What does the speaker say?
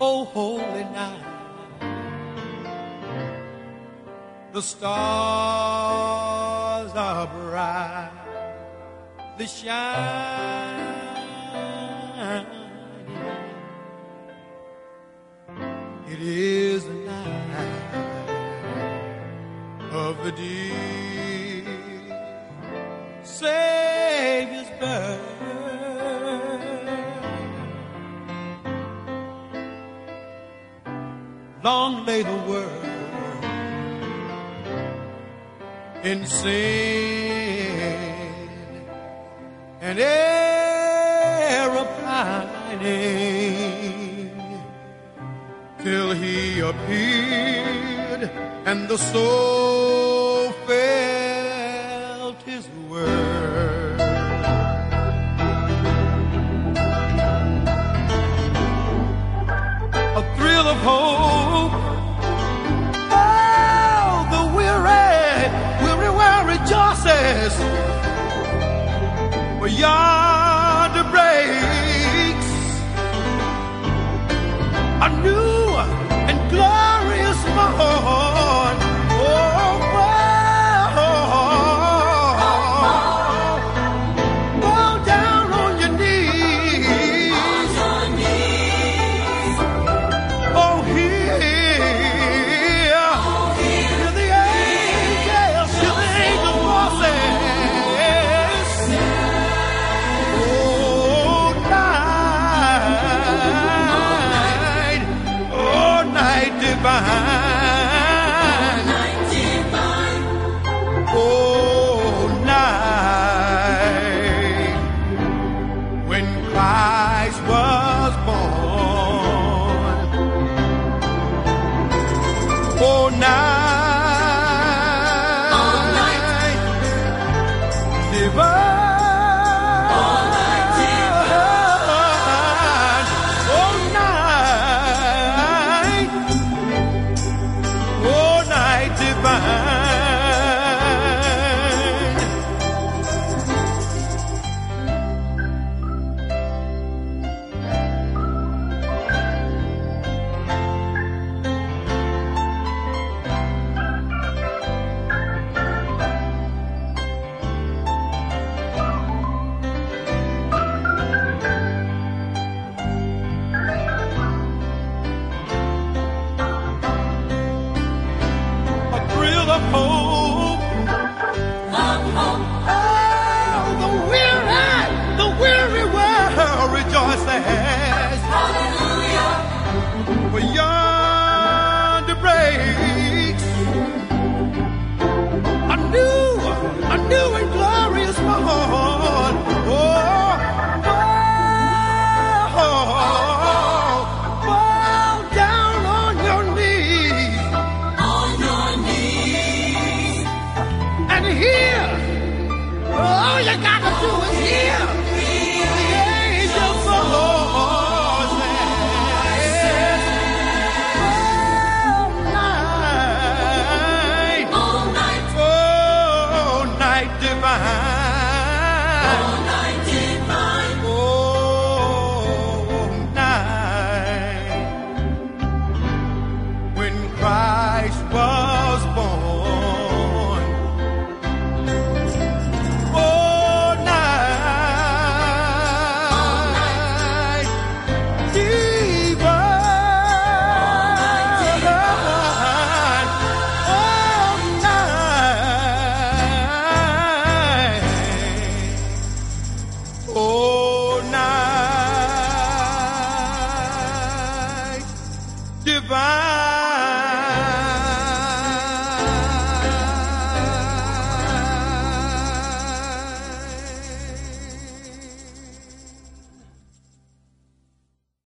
oh holy night. The stars are bright, the shining. It is the night of the dear Long lay the world in sin and error pining till he appeared and the soul felt his word. Thrill of hope. Oh, the weary, weary world rejoices. For yonder night. Oh, oh, night divine. Hope. Do is